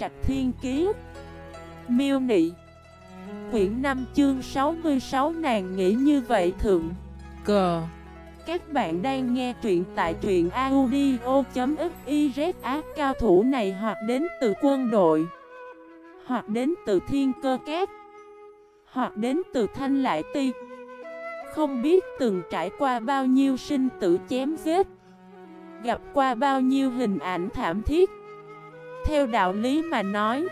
Trạch Thiên Kiế Miêu Nị. Quyển 5 chương 66 nàng nghĩ như vậy thượng. Cờ Các bạn đang nghe truyện tại truyện audio.xyz ác cao thủ này hoặc đến từ quân đội Hoặc đến từ thiên cơ kép Hoặc đến từ thanh lại ti. Không biết từng trải qua bao nhiêu sinh tử chém giết Gặp qua bao nhiêu hình ảnh thảm thiết theo đạo lý mà nói.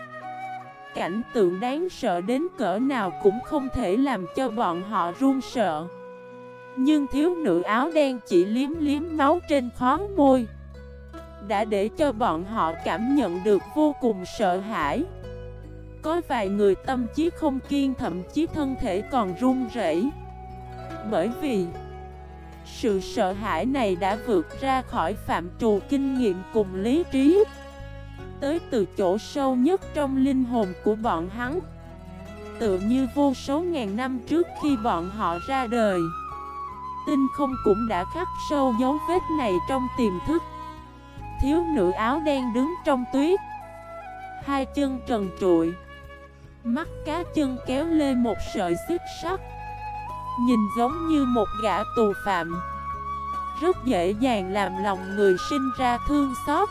Cảnh tượng đáng sợ đến cỡ nào cũng không thể làm cho bọn họ run sợ. Nhưng thiếu nữ áo đen chỉ liếm liếm máu trên khó môi, Đã để cho bọn họ cảm nhận được vô cùng sợ hãi. Có vài người tâm trí không kiên, thậm chí thân thể còn run rẩy. Bởi vì, sự sợ hãi này đã vượt ra khỏi phạm trù kinh nghiệm cùng lý trí. Tới từ chỗ sâu nhất trong linh hồn của bọn hắn. Tự như vô số ngàn năm trước khi bọn họ ra đời. Tinh không cũng đã khắc sâu dấu vết này trong tiềm thức. Thiếu nữ áo đen đứng trong tuyết. Hai chân trần trụi. Mắt cá chân kéo lên một sợi xích sắt. Nhìn giống như một gã tù phạm. Rất dễ dàng làm lòng người sinh ra thương xót.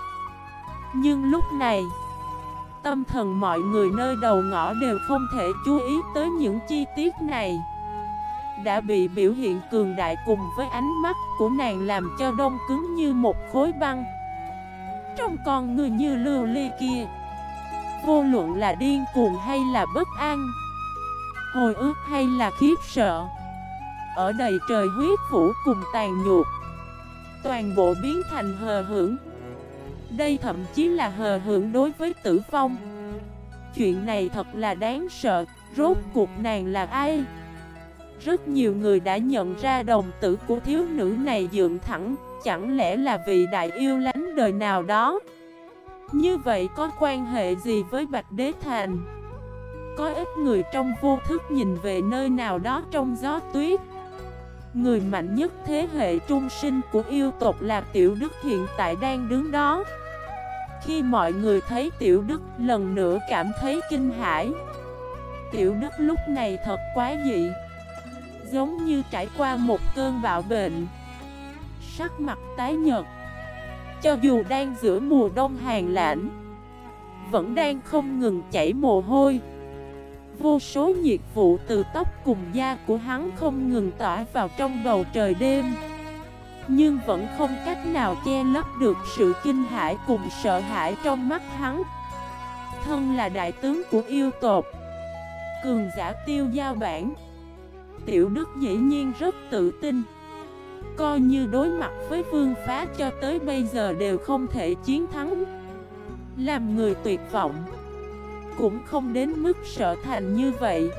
Nhưng lúc này, Tâm thần mọi người nơi đầu ngõ đều không thể chú ý tới những chi tiết này. Đã bị biểu hiện cường đại cùng với ánh mắt của nàng làm cho đông cứng như một khối băng. Trong con người như lưu ly kia, Vô luận là điên cuồng hay là bất an, Hồi ức hay là khiếp sợ, ở đầy trời huyết phủ cùng tàn nhuột Toàn bộ biến thành hờ hưởng đây thậm chí là hờ hưởng đối với tử vong. Chuyện này thật là đáng sợ, Rốt cuộc nàng là ai? Rất nhiều người đã nhận ra đồng tử của thiếu nữ này dựng thẳng, Chẳng lẽ là vị đại yêu lánh đời nào đó? Như vậy có quan hệ gì với Bạch Đế Thành? Có ít người trong vô thức nhìn về nơi nào đó trong gió tuyết. Người mạnh nhất thế hệ trung sinh của yêu tộc là Tiểu Đức hiện tại đang đứng đó. Khi mọi người thấy Tiểu Đức lần nữa cảm thấy kinh hãi. Tiểu Đức lúc này thật quá dị, Giống như trải qua một cơn bạo bệnh. Sắc mặt tái nhợt, Cho dù đang giữa mùa đông hàng lạnh Vẫn đang không ngừng chảy mồ hôi. Vô số nhiệt vụ từ tóc cùng da của hắn không ngừng tỏa vào trong bầu trời đêm. Nhưng vẫn không cách nào che lấp được sự kinh hãi cùng sợ hãi trong mắt hắn. Thân là đại tướng của yêu tộc, Cường giả tiêu giao bản, Tiểu Đức dĩ nhiên rất tự tin. Coi như đối mặt với vương phá cho tới bây giờ đều không thể chiến thắng. Làm người tuyệt vọng, cũng không đến mức sợ thành như vậy.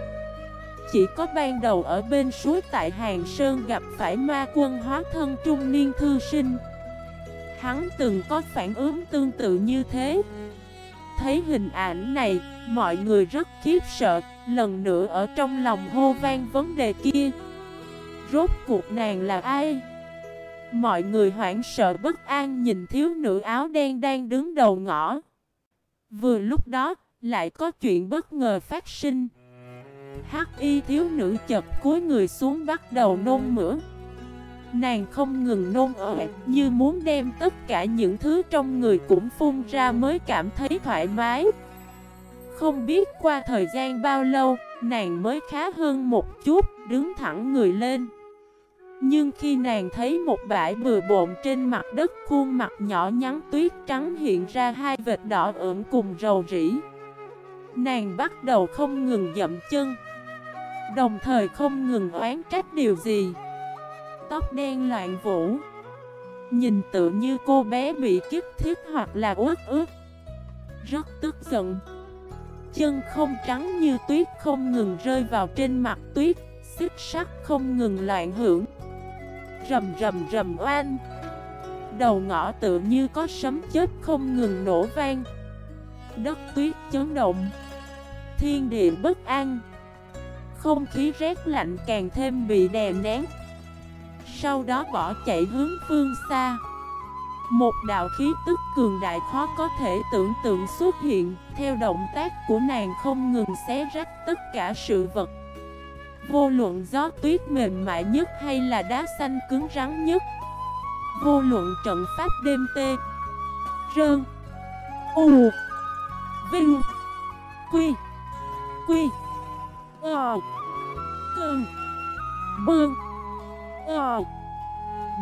Chỉ có ban đầu ở bên suối tại Hàng Sơn gặp phải ma quân hóa thân trung niên thư sinh. Hắn từng có phản ứng tương tự như thế. Thấy hình ảnh này, mọi người rất khiếp sợ Lần nữa ở trong lòng hô vang vấn đề kia. Rốt cuộc nàng là ai? Mọi người hoảng sợ bất an nhìn thiếu nữ áo đen đang đứng đầu ngõ. Vừa lúc đó, lại có chuyện bất ngờ phát sinh. Hắc y thiếu nữ chật cúi người xuống bắt đầu nôn mửa. Nàng không ngừng nôn ợ Như muốn đem tất cả những thứ trong người cũng phun ra mới cảm thấy thoải mái. Không biết qua thời gian bao lâu, Nàng mới khá hơn một chút, Đứng thẳng người lên. Nhưng khi nàng thấy một bãi bừa bộn trên mặt đất, Khuôn mặt nhỏ nhắn tuyết trắng hiện ra hai vệt đỏ ửng cùng rầu rỉ Nàng bắt đầu không ngừng dậm chân, Đồng thời không ngừng oán trách điều gì. Tóc đen loạn vũ, Nhìn tự như cô bé bị kích thiết hoặc là ướt ướt Rất tức giận, Chân không trắng như tuyết không ngừng rơi vào trên mặt tuyết, Xích sắt không ngừng loạn hưởng. Rầm rầm rầm oan, Đầu ngõ tự như có sấm chết không ngừng nổ vang. Đất tuyết chấn động. Thiên địa bất an. Không khí rét lạnh càng thêm bị đè nén. Sau đó bỏ chạy hướng phương xa. Một đạo khí tức cường đại khó có thể tưởng tượng xuất hiện. Theo động tác của nàng không ngừng xé rách tất cả sự vật. Vô luận gió tuyết mềm mại nhất hay là đá xanh cứng rắn nhất. Vô luận trận pháp đêm tê. Rơn. U. Vinh. Quy. Quy. Ờ. Cơn Bương Ờ.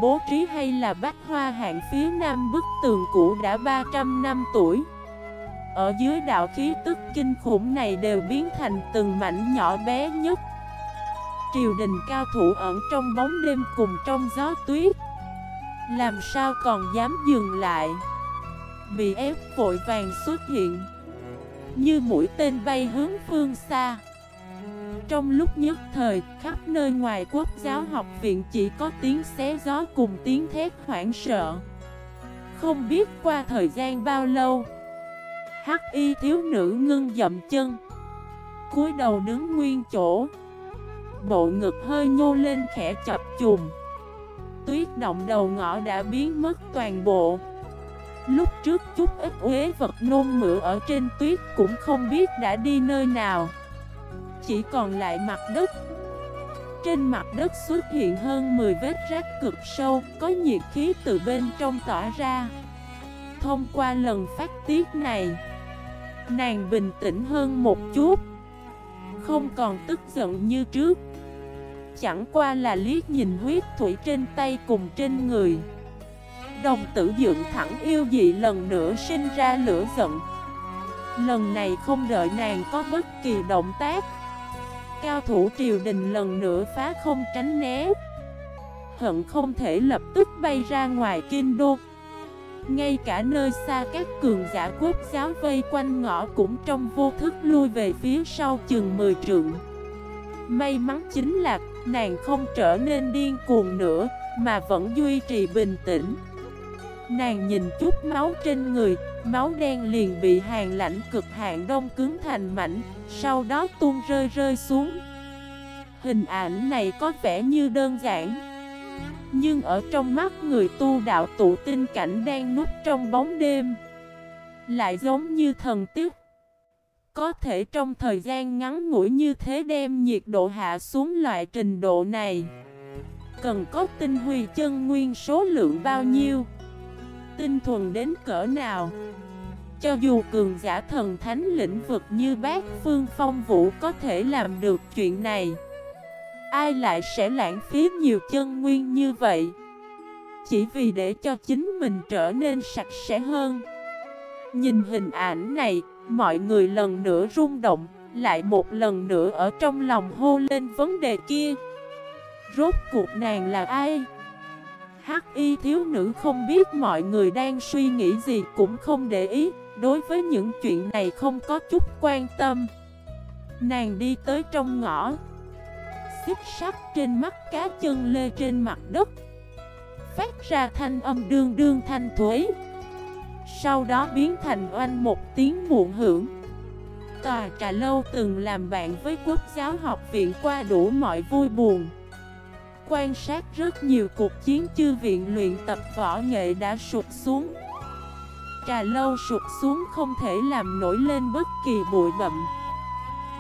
Bố trí hay là bách hoa hạng phía nam bức tường cũ đã 300 năm tuổi. Ở dưới đạo khí tức kinh khủng này đều biến thành từng mảnh nhỏ bé nhất. Triều đình cao thủ ẩn trong bóng đêm cùng trong gió tuyết. Làm sao còn dám dừng lại? Bị ép vội vàng xuất hiện. Như mũi tên bay hướng phương xa trong lúc nhất thời, khắp nơi ngoài quốc giáo học viện chỉ có tiếng xé gió cùng tiếng thét hoảng sợ. Không biết qua thời gian bao lâu, hắc y thiếu nữ ngưng dậm chân, cúi đầu đứng nguyên chỗ, bộ ngực hơi nhô lên khẽ chập chùm. Tuyết động đầu ngõ đã biến mất toàn bộ. Lúc trước chút ít uế vật nôn mửa ở trên tuyết cũng không biết đã đi nơi nào. Chỉ còn lại mặt đất. Trên mặt đất xuất hiện hơn 10 vết rác cực sâu, Có nhiệt khí từ bên trong tỏa ra. Thông qua lần phát tiết này, Nàng bình tĩnh hơn một chút. Không còn tức giận như trước. Chẳng qua là liếc nhìn huyết thủy trên tay cùng trên người. Đồng tử dựng thẳng yêu dị lần nữa sinh ra lửa giận. Lần này không đợi nàng có bất kỳ động tác. Cao thủ triều đình lần nữa phá không tránh né. Hận không thể lập tức bay ra ngoài kinh đô. Ngay cả nơi xa các cường giả quốc giáo vây quanh ngõ cũng trong vô thức lui về phía sau chừng 10 trượng. May mắn chính là nàng không trở nên điên cuồng nữa, Mà vẫn duy trì bình tĩnh. Nàng nhìn chút máu trên người, Máu đen liền bị hàng lạnh cực hạn đông cứng thành mảnh, Sau đó tuôn rơi rơi xuống. Hình ảnh này có vẻ như đơn giản, Nhưng ở trong mắt người tu đạo tụ tinh cảnh đang núp trong bóng đêm, Lại giống như thần tiếc Có thể trong thời gian ngắn ngủi như thế đem nhiệt độ hạ xuống loại trình độ này, Cần có tinh huy chân nguyên số lượng bao nhiêu? Tinh thuần đến cỡ nào. Cho dù cường giả thần thánh lĩnh vực như bác phương phong vũ có thể làm được chuyện này, Ai lại sẽ lãng phí nhiều chân nguyên như vậy? Chỉ vì để cho chính mình trở nên sạch sẽ hơn. Nhìn hình ảnh này, Mọi người lần nữa rung động, Lại một lần nữa ở trong lòng hô lên vấn đề kia. Rốt cuộc nàng là ai? Hắc y thiếu nữ không biết mọi người đang suy nghĩ gì cũng không để ý. Đối với những chuyện này không có chút quan tâm. Nàng đi tới trong ngõ. Xích sắt trên mắt cá chân lê trên mặt đất. Phát ra thanh âm đương đương thanh thuế. Sau đó biến thành oanh một tiếng muộn hưởng. Tòa trà lâu từng làm bạn với quốc giáo học viện qua đủ mọi vui buồn. Quan sát rất nhiều cuộc chiến chư viện luyện tập võ nghệ đã sụt xuống. Trà lâu sụt xuống không thể làm nổi lên bất kỳ bụi bậm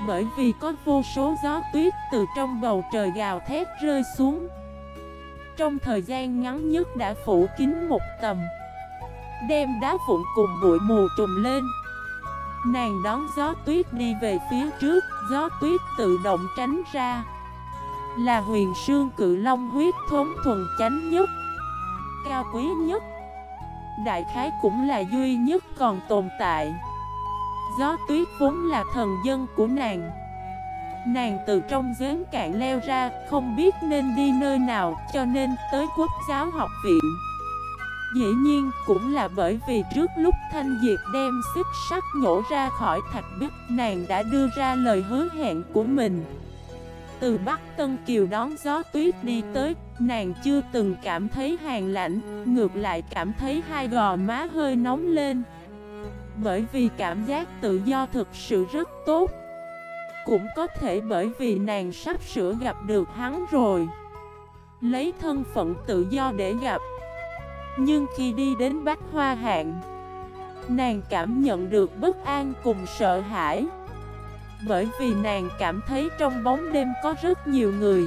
bởi vì có vô số gió tuyết từ trong bầu trời gào thét rơi xuống. Trong thời gian ngắn nhất đã phủ kín một tầm, Đem đá vụn cùng bụi mù trùm lên. Nàng đón gió tuyết đi về phía trước, Gió tuyết tự động tránh ra. Là huyền sương cự long huyết thống thuần chánh nhất, Cao quý nhất. Đại khái cũng là duy nhất còn tồn tại. Gió tuyết vốn là thần dân của nàng. Nàng từ trong giếng cạn leo ra, Không biết nên đi nơi nào Cho nên tới quốc giáo học viện. Dĩ nhiên cũng là bởi vì trước lúc Thanh Diệp đem xích sắt nhổ ra khỏi thạch bích, Nàng đã đưa ra lời hứa hẹn của mình. Từ Bắc Tân Kiều đón gió tuyết đi tới, Nàng chưa từng cảm thấy hàng lạnh Ngược lại cảm thấy hai gò má hơi nóng lên. Bởi vì cảm giác tự do thực sự rất tốt. Cũng có thể bởi vì nàng sắp sửa gặp được hắn rồi. Lấy thân phận tự do để gặp. Nhưng khi đi đến Bách Hoa Hạng, Nàng cảm nhận được bất an cùng sợ hãi. Bởi vì nàng cảm thấy trong bóng đêm có rất nhiều người.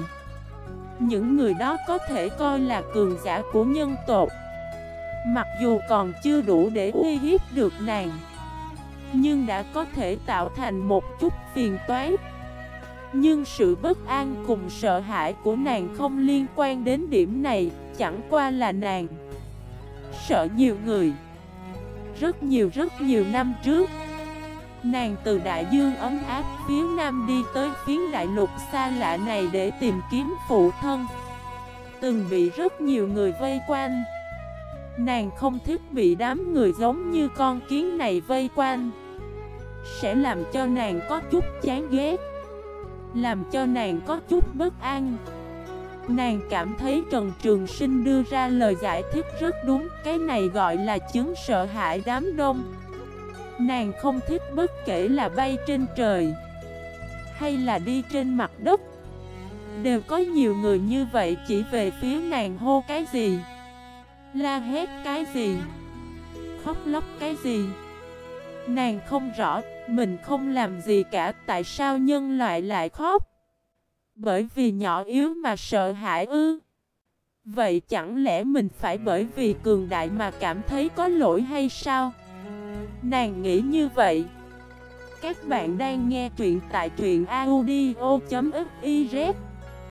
Những người đó có thể coi là cường giả của nhân tộc. Mặc dù còn chưa đủ để uy hiếp được nàng, Nhưng đã có thể tạo thành một chút phiền toái. Nhưng sự bất an cùng sợ hãi của nàng không liên quan đến điểm này, Chẳng qua là nàng Sợ nhiều người. Rất nhiều rất nhiều năm trước Nàng từ đại dương ấm áp phía nam đi tới phiến đại lục xa lạ này để tìm kiếm phụ thân. Từng bị rất nhiều người vây quanh. Nàng không thích bị đám người giống như con kiến này vây quanh. Sẽ làm cho nàng có chút chán ghét. Làm cho nàng có chút bất an. Nàng cảm thấy Trần Trường Sinh đưa ra lời giải thích rất đúng. Cái này gọi là chứng sợ hãi đám đông. Nàng không thích bất kể là bay trên trời Hay là đi trên mặt đất. Đều có nhiều người như vậy chỉ về phía nàng hô cái gì? La hét cái gì? Khóc lóc cái gì? Nàng không rõ, Mình không làm gì cả, Tại sao nhân loại lại khóc? Bởi vì nhỏ yếu mà sợ hãi ư? Vậy chẳng lẽ mình phải bởi vì cường đại mà cảm thấy có lỗi hay sao? Nàng nghĩ như vậy. Các bạn đang nghe truyện tại truyện audio.fif